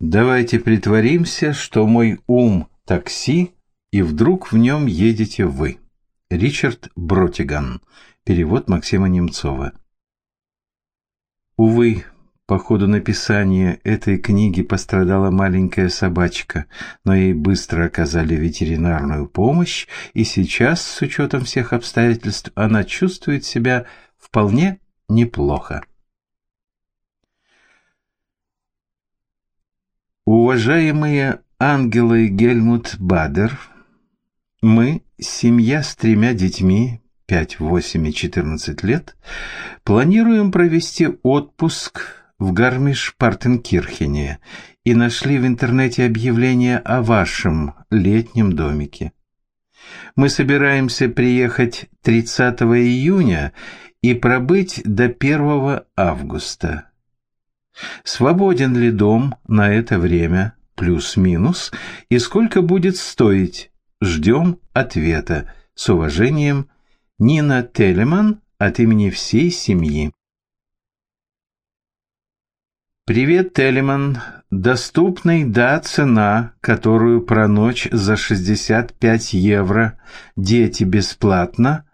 Давайте притворимся, что мой ум – такси, и вдруг в нем едете вы. Ричард Бротиган. Перевод Максима Немцова. Увы, по ходу написания этой книги пострадала маленькая собачка, но ей быстро оказали ветеринарную помощь, и сейчас, с учетом всех обстоятельств, она чувствует себя вполне неплохо. Уважаемые Ангела и Гельмут Бадер, мы, семья с тремя детьми, 5, 8 и 14 лет, планируем провести отпуск в Гармиш-Партенкирхене и нашли в интернете объявление о вашем летнем домике. Мы собираемся приехать 30 июня и пробыть до 1 августа. Свободен ли дом на это время, плюс-минус, и сколько будет стоить? Ждем ответа. С уважением, Нина Телеман от имени всей семьи. Привет, Телеман. Доступный, да, цена, которую про ночь за 65 евро. Дети бесплатно.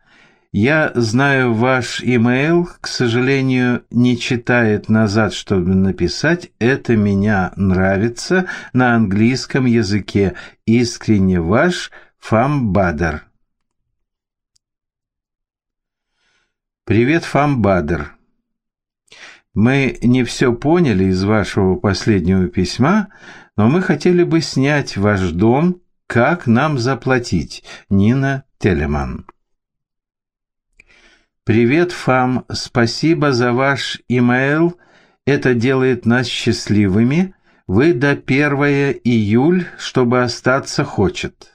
Я знаю ваш имейл, к сожалению, не читает назад, чтобы написать «Это меня нравится» на английском языке. Искренне ваш Фамбадер. Привет, Фамбадер. Мы не все поняли из вашего последнего письма, но мы хотели бы снять ваш дом. Как нам заплатить? Нина Телеман. «Привет, Фам, спасибо за ваш имейл. Это делает нас счастливыми. Вы до 1 июль, чтобы остаться хочет».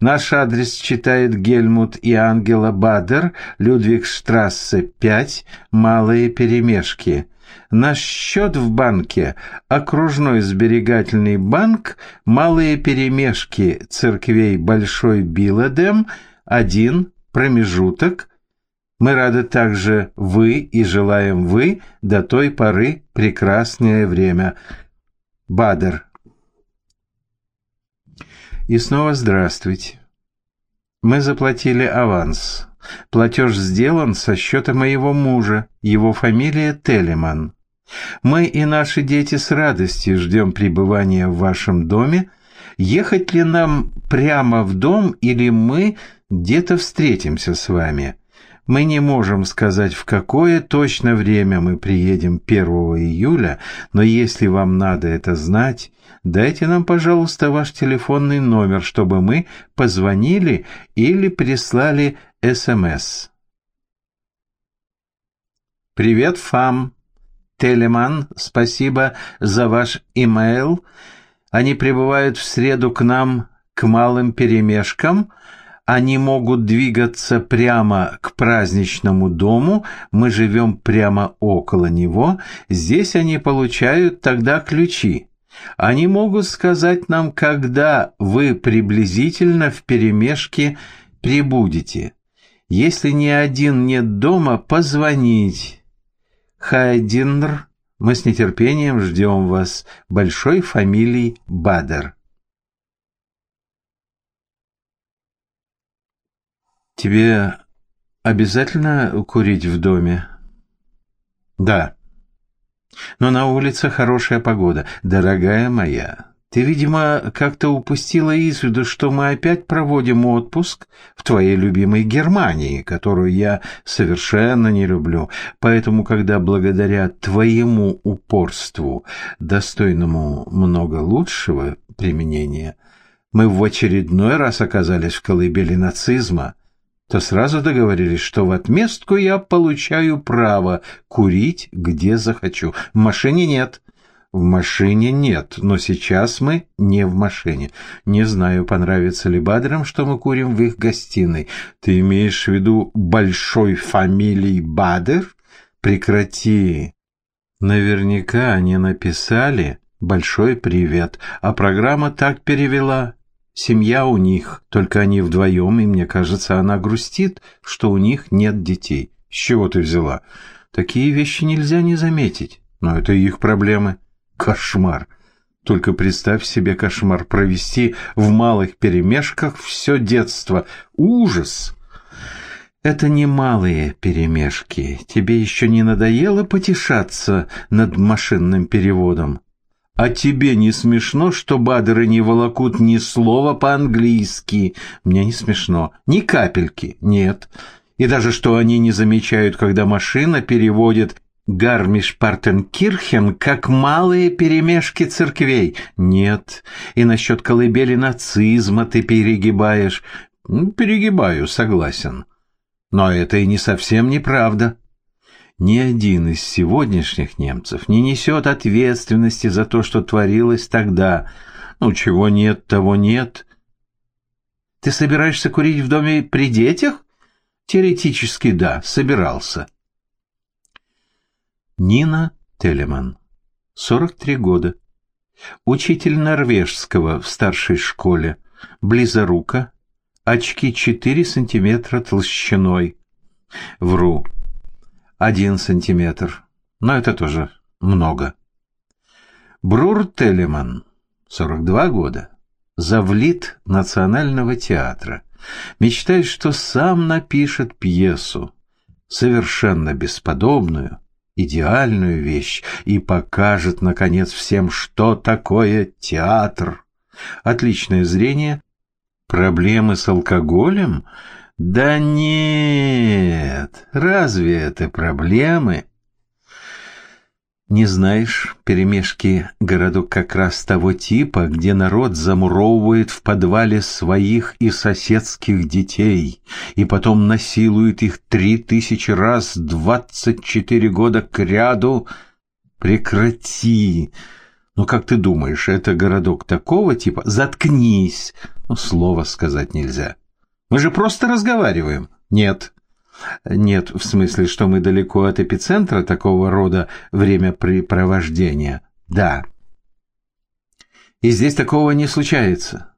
Наш адрес читает Гельмут и Ангела Бадер, Людвигштрассе, 5, Малые Перемешки. Наш счет в банке – окружной сберегательный банк, Малые Перемешки, церквей Большой Биладем, 1, промежуток – мы рады также вы и желаем вы до той поры прекрасное время. Бадер. И снова здравствуйте. Мы заплатили аванс. Платеж сделан со счета моего мужа, его фамилия Телеман. Мы и наши дети с радостью ждем пребывания в вашем доме. Ехать ли нам прямо в дом или мы где-то встретимся с вами?» Мы не можем сказать, в какое точно время мы приедем 1 июля, но если вам надо это знать, дайте нам, пожалуйста, ваш телефонный номер, чтобы мы позвонили или прислали СМС. Привет, Фам. Телеман, спасибо за ваш имейл. Они прибывают в среду к нам к малым перемешкам – они могут двигаться прямо к праздничному дому, мы живем прямо около него, здесь они получают тогда ключи. Они могут сказать нам, когда вы приблизительно в перемешке прибудете. Если ни один нет дома, позвонить. Хайдинр, мы с нетерпением ждем вас. Большой фамилии Бадер. Тебе обязательно курить в доме? Да. Но на улице хорошая погода. Дорогая моя, ты, видимо, как-то упустила из виду, что мы опять проводим отпуск в твоей любимой Германии, которую я совершенно не люблю. Поэтому, когда благодаря твоему упорству, достойному много лучшего применения, мы в очередной раз оказались в колыбели нацизма, то сразу договорились, что в отместку я получаю право курить где захочу. В машине нет. В машине нет, но сейчас мы не в машине. Не знаю, понравится ли Бадрам, что мы курим в их гостиной. Ты имеешь в виду большой фамилии Бадер? Прекрати. Наверняка они написали «Большой привет», а программа так перевела Семья у них, только они вдвоем, и мне кажется, она грустит, что у них нет детей. С чего ты взяла? Такие вещи нельзя не заметить, но это их проблемы. Кошмар. Только представь себе кошмар провести в малых перемешках все детство. Ужас! Это не малые перемешки. Тебе еще не надоело потешаться над машинным переводом? А тебе не смешно, что бадеры не волокут ни слова по-английски? Мне не смешно. Ни капельки. Нет. И даже что они не замечают, когда машина переводит Гармиш-Партенкирхен как малые перемешки церквей. Нет. И насчет колыбели нацизма ты перегибаешь. Перегибаю, согласен. Но это и не совсем неправда ни один из сегодняшних немцев не несет ответственности за то, что творилось тогда. Ну, чего нет, того нет. Ты собираешься курить в доме при детях? Теоретически, да, собирался. Нина Телеман, 43 года. Учитель норвежского в старшей школе, близорука, очки 4 сантиметра толщиной. Вру, один сантиметр, но это тоже много. Брур Телеман, 42 года, завлит Национального театра, мечтает, что сам напишет пьесу, совершенно бесподобную, идеальную вещь и покажет, наконец, всем, что такое театр. Отличное зрение, проблемы с алкоголем — да нет, разве это проблемы? Не знаешь, перемешки городок как раз того типа, где народ замуровывает в подвале своих и соседских детей, и потом насилует их три тысячи раз двадцать четыре года к ряду. Прекрати! Ну, как ты думаешь, это городок такого типа? Заткнись! Ну, слова сказать нельзя. Мы же просто разговариваем. Нет. Нет, в смысле, что мы далеко от эпицентра такого рода времяпрепровождения. Да. И здесь такого не случается.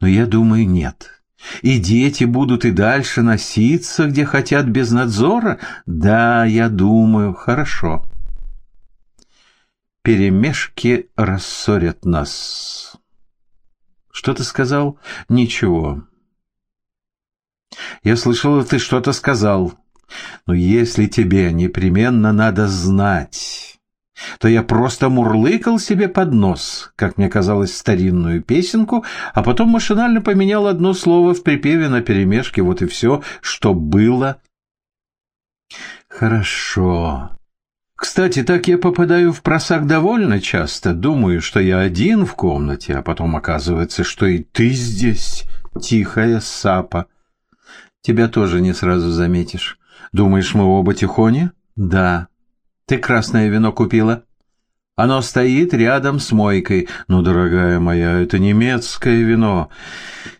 Но я думаю, нет. И дети будут и дальше носиться, где хотят, без надзора? Да, я думаю, хорошо. Перемешки рассорят нас. Что ты сказал? Ничего. Я слышал, ты что-то сказал. Но если тебе непременно надо знать, то я просто мурлыкал себе под нос, как мне казалось, старинную песенку, а потом машинально поменял одно слово в припеве на перемешке, вот и все, что было. Хорошо. Кстати, так я попадаю в просак довольно часто, думаю, что я один в комнате, а потом оказывается, что и ты здесь, тихая сапа. Тебя тоже не сразу заметишь. Думаешь, мы оба тихони? Да. Ты красное вино купила? Оно стоит рядом с мойкой. Ну, дорогая моя, это немецкое вино.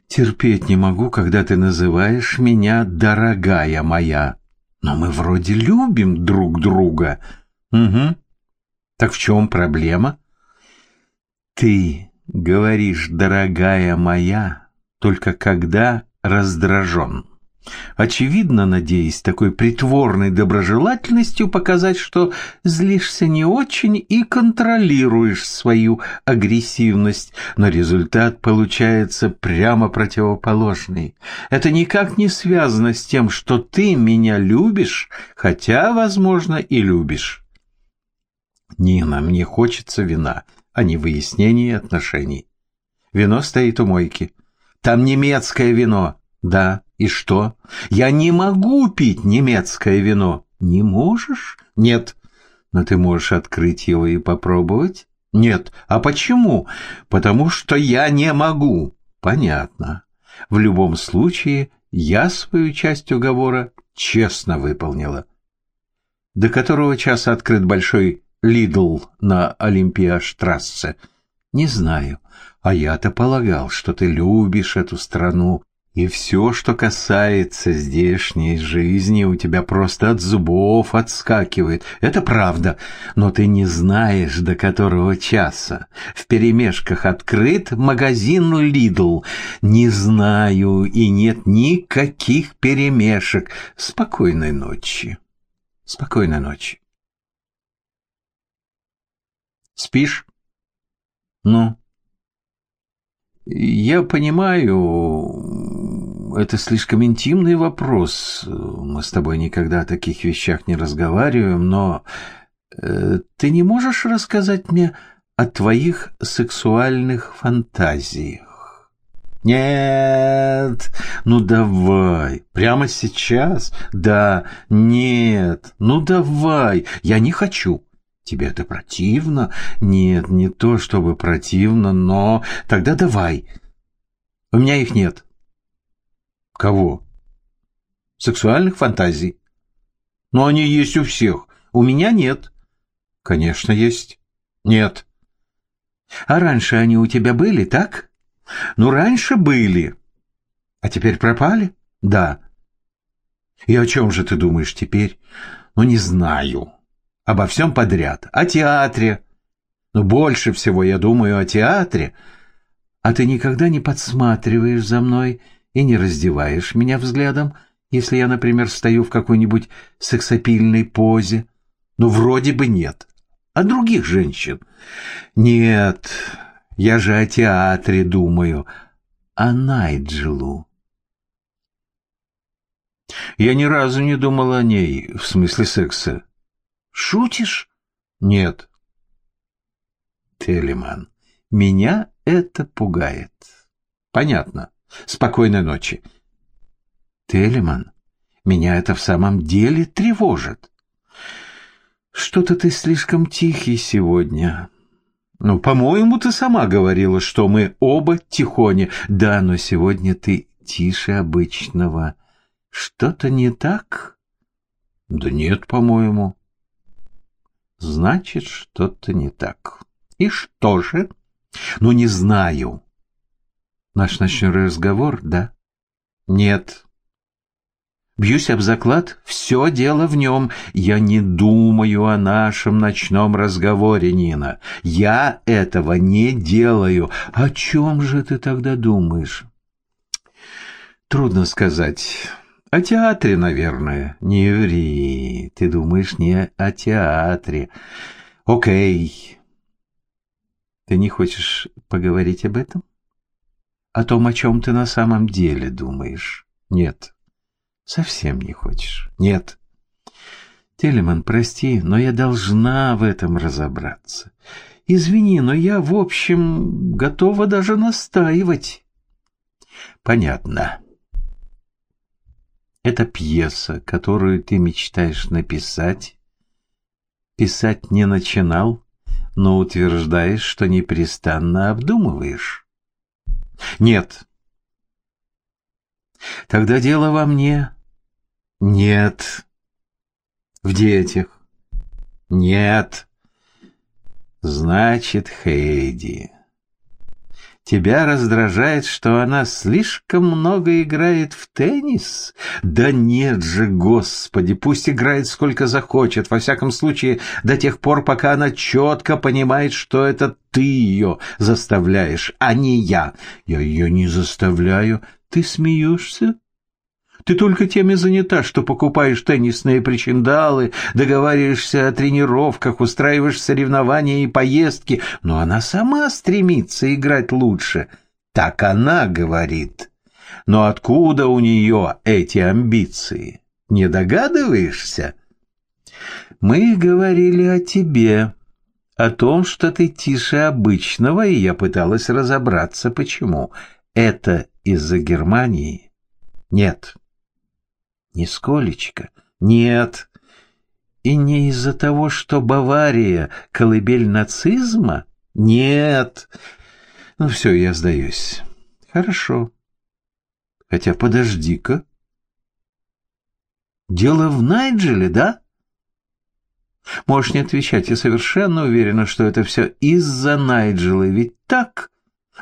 Терпеть не могу, когда ты называешь меня «дорогая моя». Но мы вроде любим друг друга. Угу. Так в чем проблема? Ты говоришь «дорогая моя» только когда раздражен. Очевидно, надеясь такой притворной доброжелательностью показать, что злишься не очень и контролируешь свою агрессивность, но результат получается прямо противоположный. Это никак не связано с тем, что ты меня любишь, хотя, возможно, и любишь. Нина, мне хочется вина, а не выяснения отношений. Вино стоит у мойки. Там немецкое вино. Да, и что? Я не могу пить немецкое вино. Не можешь? Нет. Но ты можешь открыть его и попробовать? Нет. А почему? Потому что я не могу. Понятно. В любом случае, я свою часть уговора честно выполнила. До которого часа открыт большой Лидл на Олимпиаштрассе? Не знаю. А я-то полагал, что ты любишь эту страну и все, что касается здешней жизни, у тебя просто от зубов отскакивает. Это правда, но ты не знаешь, до которого часа. В перемешках открыт магазин «Лидл». Не знаю, и нет никаких перемешек. Спокойной ночи. Спокойной ночи. Спишь? Ну? Я понимаю, это слишком интимный вопрос. Мы с тобой никогда о таких вещах не разговариваем, но э, ты не можешь рассказать мне о твоих сексуальных фантазиях? Нет, ну давай, прямо сейчас? Да, нет, ну давай, я не хочу. Тебе это противно? Нет, не то чтобы противно, но... Тогда давай. У меня их нет. Кого? Сексуальных фантазий. Но они есть у всех. У меня нет. Конечно, есть. Нет. А раньше они у тебя были, так? Ну, раньше были. А теперь пропали? Да. И о чем же ты думаешь теперь? Ну, не знаю обо всем подряд. О театре. Но больше всего я думаю о театре. А ты никогда не подсматриваешь за мной и не раздеваешь меня взглядом, если я, например, стою в какой-нибудь сексапильной позе? Ну, вроде бы нет. А других женщин? Нет, я же о театре думаю. О Найджелу. Я ни разу не думал о ней, в смысле секса. Шутишь? Нет. Телеман, меня это пугает. Понятно. Спокойной ночи. Телеман, меня это в самом деле тревожит. Что-то ты слишком тихий сегодня. Ну, по-моему, ты сама говорила, что мы оба тихоне. Да, но сегодня ты тише обычного. Что-то не так? Да нет, по-моему. Значит, что-то не так. И что же? Ну, не знаю. Наш ночной разговор, да? Нет. Бьюсь об заклад, все дело в нем. Я не думаю о нашем ночном разговоре, Нина. Я этого не делаю. О чем же ты тогда думаешь? Трудно сказать. О театре, наверное. Не ври. Ты думаешь не о театре. Окей. Ты не хочешь поговорить об этом? О том, о чем ты на самом деле думаешь? Нет. Совсем не хочешь? Нет. Телеман, прости, но я должна в этом разобраться. Извини, но я, в общем, готова даже настаивать. Понятно. Это пьеса, которую ты мечтаешь написать. Писать не начинал, но утверждаешь, что непрестанно обдумываешь. Нет. Тогда дело во мне. Нет. В детях. Нет. Значит, Хейди. Тебя раздражает, что она слишком много играет в теннис? Да нет же, Господи, пусть играет сколько захочет, во всяком случае, до тех пор, пока она четко понимает, что это ты ее заставляешь, а не я. Я ее не заставляю. Ты смеешься? Ты только теми занята, что покупаешь теннисные причиндалы, договариваешься о тренировках, устраиваешь соревнования и поездки, но она сама стремится играть лучше. Так она говорит. Но откуда у нее эти амбиции? Не догадываешься? Мы говорили о тебе, о том, что ты тише обычного, и я пыталась разобраться, почему. Это из-за Германии? Нет. Нисколечко. Нет. И не из-за того, что Бавария — колыбель нацизма? Нет. Ну все, я сдаюсь. Хорошо. Хотя подожди-ка. Дело в Найджеле, да? Можешь не отвечать, я совершенно уверена, что это все из-за Найджела, ведь так?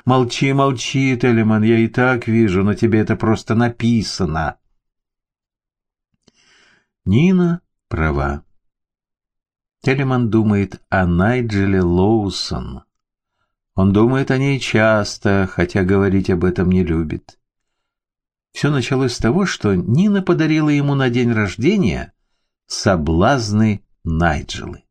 Молчи, молчи, Телеман, я и так вижу, но тебе это просто написано. Нина права. Телеман думает о Найджеле Лоусон. Он думает о ней часто, хотя говорить об этом не любит. Все началось с того, что Нина подарила ему на день рождения соблазны Найджелы.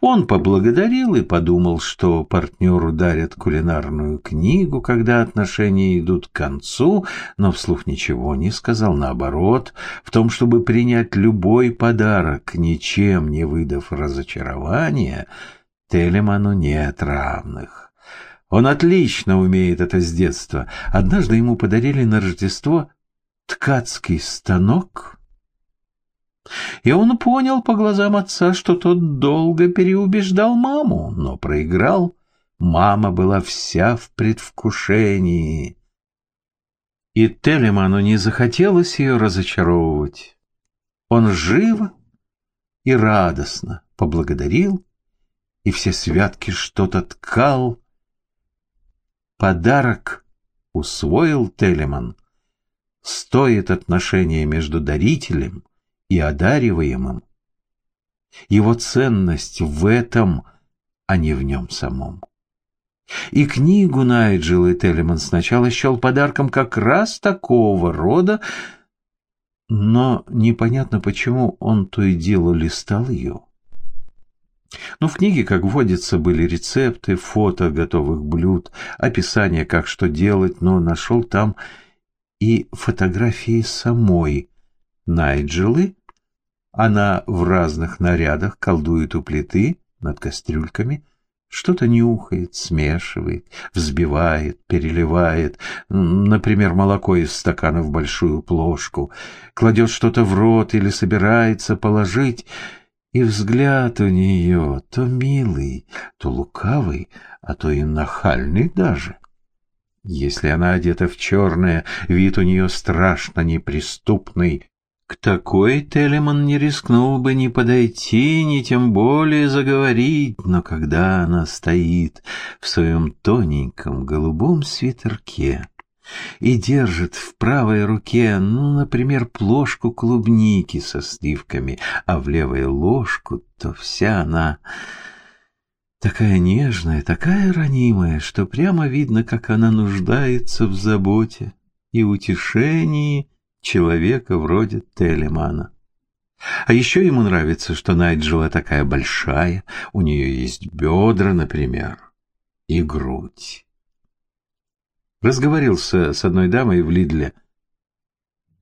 Он поблагодарил и подумал, что партнеру дарят кулинарную книгу, когда отношения идут к концу, но вслух ничего не сказал. Наоборот, в том, чтобы принять любой подарок, ничем не выдав разочарования, Телеману нет равных. Он отлично умеет это с детства. Однажды ему подарили на Рождество ткацкий станок — и он понял по глазам отца, что тот долго переубеждал маму, но проиграл. Мама была вся в предвкушении. И Телеману не захотелось ее разочаровывать. Он живо и радостно поблагодарил, и все святки что-то ткал. Подарок усвоил Телеман. Стоит отношение между дарителем и одариваемым. Его ценность в этом, а не в нем самом. И книгу Найджела Телеман сначала счел подарком как раз такого рода, но непонятно, почему он то и дело листал ее. Но в книге, как водится, были рецепты, фото готовых блюд, описание, как что делать, но нашел там и фотографии самой Найджелы она в разных нарядах колдует у плиты над кастрюльками, что-то нюхает, смешивает, взбивает, переливает, например, молоко из стакана в большую плошку, кладет что-то в рот или собирается положить, и взгляд у нее то милый, то лукавый, а то и нахальный даже. Если она одета в черное, вид у нее страшно неприступный, к такой Телеман не рискнул бы ни подойти, ни тем более заговорить, но когда она стоит в своем тоненьком голубом свитерке и держит в правой руке, ну, например, плошку клубники со сливками, а в левой ложку, то вся она такая нежная, такая ранимая, что прямо видно, как она нуждается в заботе и утешении, человека вроде Телемана. А еще ему нравится, что Найджела такая большая, у нее есть бедра, например, и грудь. Разговорился с одной дамой в Лидле.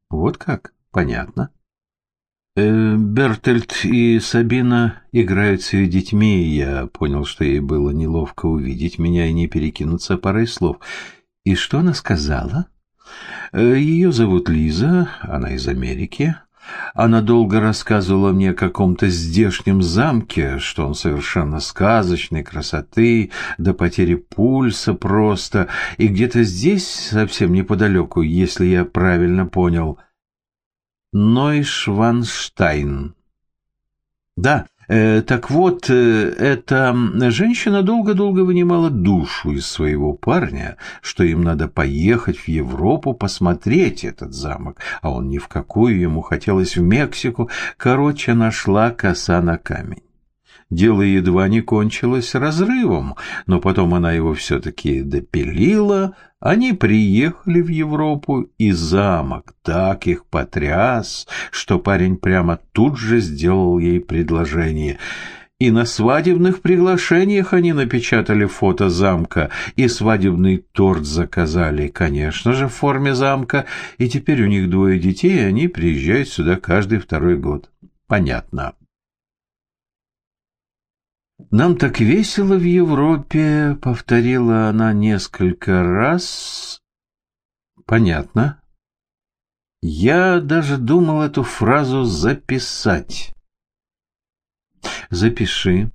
Вот как, понятно. Э, Бертельд и Сабина играют с ее детьми, и я понял, что ей было неловко увидеть меня и не перекинуться парой слов. И что она сказала? — Ее зовут Лиза, она из Америки. Она долго рассказывала мне о каком-то здешнем замке, что он совершенно сказочной красоты, до потери пульса просто, и где-то здесь, совсем неподалеку, если я правильно понял, Нойшванштайн. Да, Э, так вот, э, эта женщина долго-долго вынимала душу из своего парня, что им надо поехать в Европу посмотреть этот замок, а он ни в какую ему хотелось в Мексику. Короче, нашла коса на камень. Дело едва не кончилось разрывом, но потом она его все-таки допилила, они приехали в Европу, и замок так их потряс, что парень прямо тут же сделал ей предложение. И на свадебных приглашениях они напечатали фото замка, и свадебный торт заказали, конечно же, в форме замка, и теперь у них двое детей, и они приезжают сюда каждый второй год. Понятно. «Нам так весело в Европе», — повторила она несколько раз. «Понятно». Я даже думал эту фразу записать. «Запиши,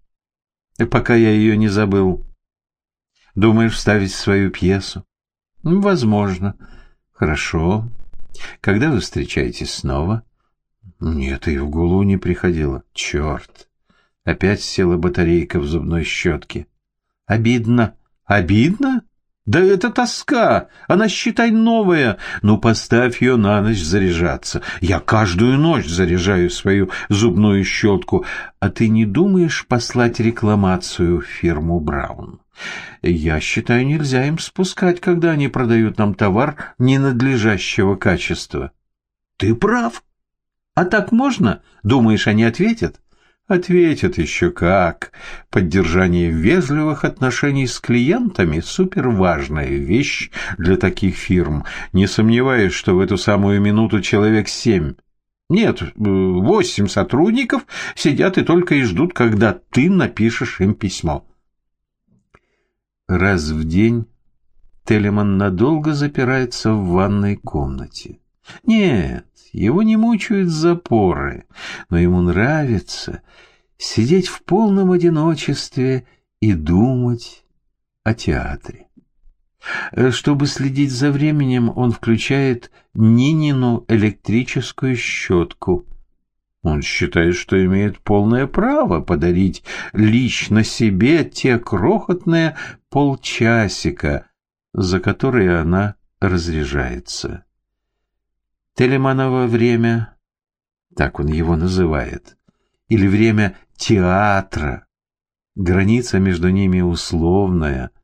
пока я ее не забыл. Думаешь вставить свою пьесу?» «Возможно. Хорошо. Когда вы встречаетесь снова?» «Нет, и в голову не приходило. Черт!» Опять села батарейка в зубной щетке. Обидно. Обидно? Да это тоска. Она, считай, новая. Ну, поставь ее на ночь заряжаться. Я каждую ночь заряжаю свою зубную щетку. А ты не думаешь послать рекламацию в фирму Браун? Я считаю, нельзя им спускать, когда они продают нам товар ненадлежащего качества. Ты прав. А так можно? Думаешь, они ответят? Ответят еще как. Поддержание вежливых отношений с клиентами – суперважная вещь для таких фирм. Не сомневаюсь, что в эту самую минуту человек семь нет, восемь сотрудников сидят и только и ждут, когда ты напишешь им письмо. Раз в день Телеман надолго запирается в ванной комнате. Нет, его не мучают запоры, но ему нравится сидеть в полном одиночестве и думать о театре. Э, чтобы следить за временем, он включает Нинину электрическую щетку. Он считает, что имеет полное право подарить лично себе те крохотные полчасика, за которые она разряжается. Телеманово время, так он его называет, или время театра, граница между ними условная –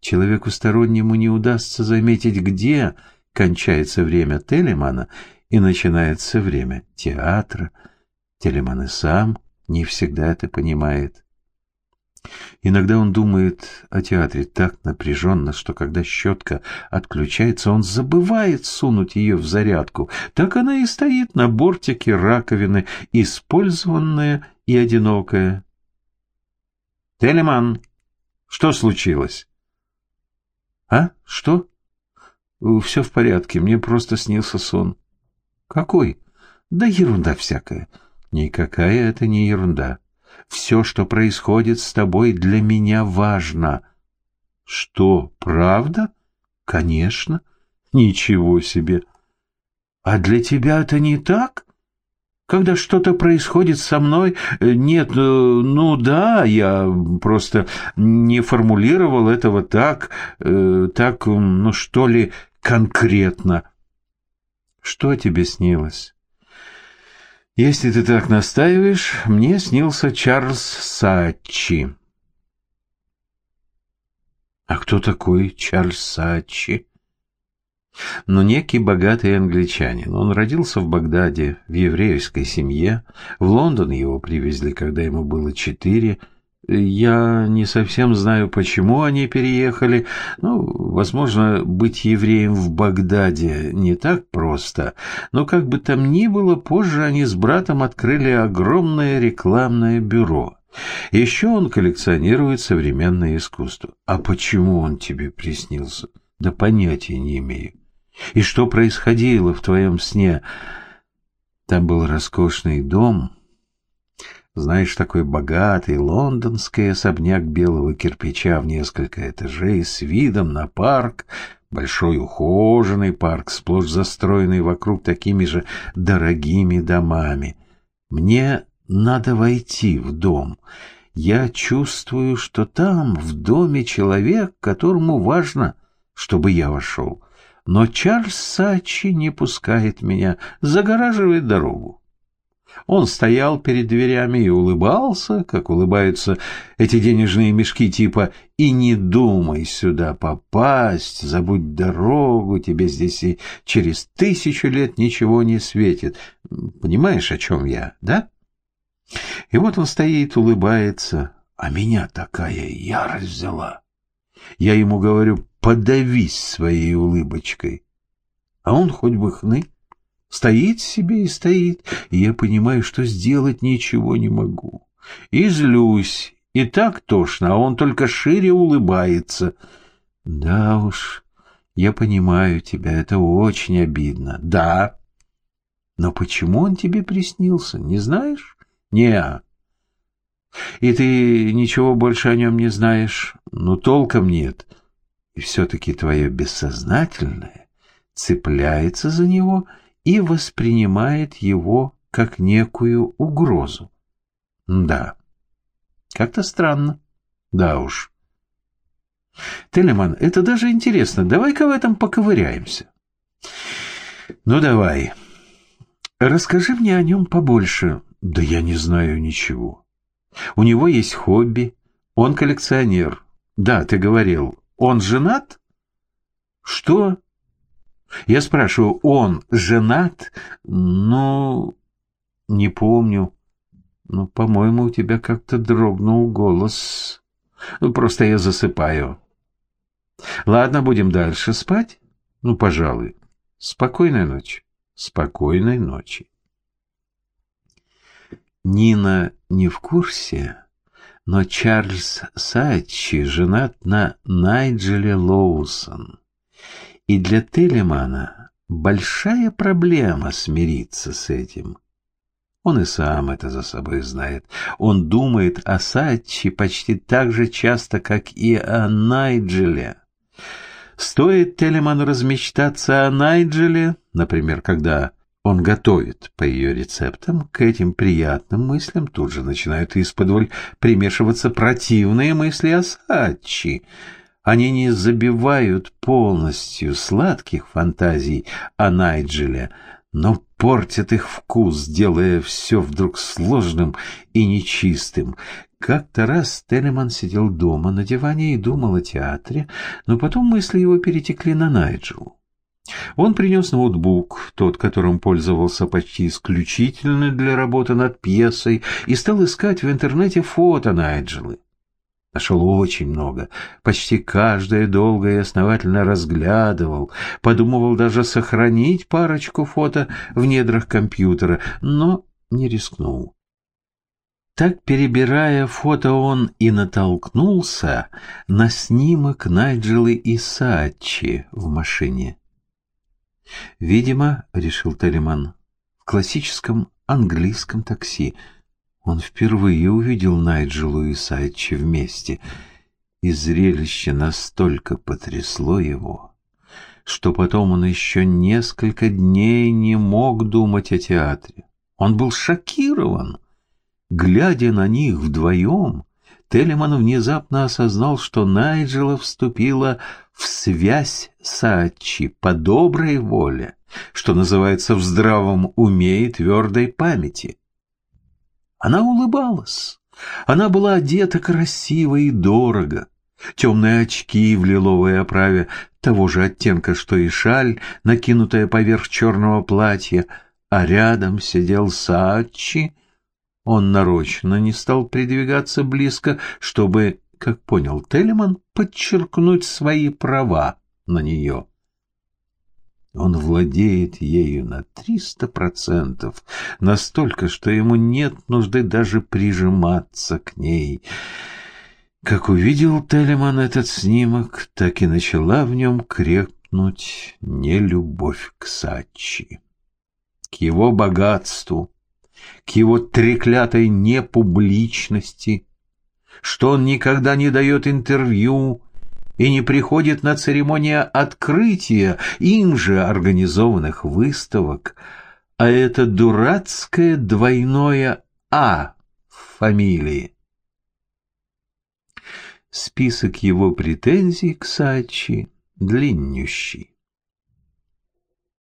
Человеку стороннему не удастся заметить, где кончается время Телемана и начинается время театра. Телеман и сам не всегда это понимает. Иногда он думает о театре так напряженно, что когда щетка отключается, он забывает сунуть ее в зарядку. Так она и стоит на бортике раковины, использованная и одинокая. «Телеман, что случилось?» «А? Что?» «Все в порядке, мне просто снился сон». «Какой?» «Да ерунда всякая». «Никакая это не ерунда. Все, что происходит с тобой, для меня важно». «Что, правда?» «Конечно». «Ничего себе». «А для тебя это не так?» Когда что-то происходит со мной, э, нет, э, ну да, я просто не формулировал этого так, э, так, ну что ли, конкретно. Что тебе снилось? Если ты так настаиваешь, мне снился Чарльз Сачи. А кто такой Чарльз Сачи? но некий богатый англичанин. Он родился в Багдаде в еврейской семье. В Лондон его привезли, когда ему было четыре. Я не совсем знаю, почему они переехали. Ну, возможно, быть евреем в Багдаде не так просто. Но как бы там ни было, позже они с братом открыли огромное рекламное бюро. Еще он коллекционирует современное искусство. А почему он тебе приснился? Да понятия не имею. И что происходило в твоем сне? Там был роскошный дом, знаешь, такой богатый лондонский особняк белого кирпича в несколько этажей с видом на парк, большой ухоженный парк, сплошь застроенный вокруг такими же дорогими домами. Мне надо войти в дом. Я чувствую, что там, в доме, человек, которому важно, чтобы я вошел но Чарльз Сачи не пускает меня, загораживает дорогу. Он стоял перед дверями и улыбался, как улыбаются эти денежные мешки типа «И не думай сюда попасть, забудь дорогу, тебе здесь и через тысячу лет ничего не светит». Понимаешь, о чем я, да? И вот он стоит, улыбается, а меня такая ярость взяла. Я ему говорю, подавись своей улыбочкой. А он хоть бы хны, стоит себе и стоит, и я понимаю, что сделать ничего не могу. И злюсь, и так тошно, а он только шире улыбается. Да уж, я понимаю тебя, это очень обидно. Да. Но почему он тебе приснился, не знаешь? Не. И ты ничего больше о нем не знаешь? Ну, толком нет. — и все-таки твое бессознательное цепляется за него и воспринимает его как некую угрозу. Да, как-то странно. Да уж. Телеман, это даже интересно. Давай-ка в этом поковыряемся. Ну, давай. Расскажи мне о нем побольше. Да я не знаю ничего. У него есть хобби. Он коллекционер. Да, ты говорил, он женат? Что? Я спрашиваю, он женат? Ну, не помню. Ну, по-моему, у тебя как-то дрогнул голос. Ну, просто я засыпаю. Ладно, будем дальше спать? Ну, пожалуй. Спокойной ночи. Спокойной ночи. Нина не в курсе, но Чарльз Сачи женат на Найджеле Лоусон. И для Телемана большая проблема смириться с этим. Он и сам это за собой знает. Он думает о Сачи почти так же часто, как и о Найджеле. Стоит Телеману размечтаться о Найджеле, например, когда он готовит по ее рецептам, к этим приятным мыслям тут же начинают исподволь примешиваться противные мысли о Сачи. Они не забивают полностью сладких фантазий о Найджеле, но портят их вкус, делая все вдруг сложным и нечистым. Как-то раз Телеман сидел дома на диване и думал о театре, но потом мысли его перетекли на Найджелу. Он принес ноутбук, тот, которым пользовался почти исключительно для работы над пьесой, и стал искать в интернете фото Найджелы. Нашел очень много, почти каждое долго и основательно разглядывал, подумывал даже сохранить парочку фото в недрах компьютера, но не рискнул. Так, перебирая фото, он и натолкнулся на снимок Найджелы и Сачи в машине. Видимо, решил Телеман, в классическом английском такси. Он впервые увидел Найджелу и Сайчи вместе, и зрелище настолько потрясло его, что потом он еще несколько дней не мог думать о театре. Он был шокирован. Глядя на них вдвоем, Телеман внезапно осознал, что Найджела вступила в связь с Ачи по доброй воле, что называется в здравом уме и твердой памяти. Она улыбалась. Она была одета красиво и дорого. Темные очки в лиловой оправе того же оттенка, что и шаль, накинутая поверх черного платья, а рядом сидел Саачи он нарочно не стал придвигаться близко, чтобы, как понял Телеман, подчеркнуть свои права на нее. Он владеет ею на триста процентов, настолько, что ему нет нужды даже прижиматься к ней. Как увидел Телеман этот снимок, так и начала в нем крепнуть нелюбовь к Сачи, к его богатству, к его треклятой непубличности, что он никогда не дает интервью и не приходит на церемонию открытия им же организованных выставок, а это дурацкое двойное «А» в фамилии. Список его претензий к Сачи длиннющий.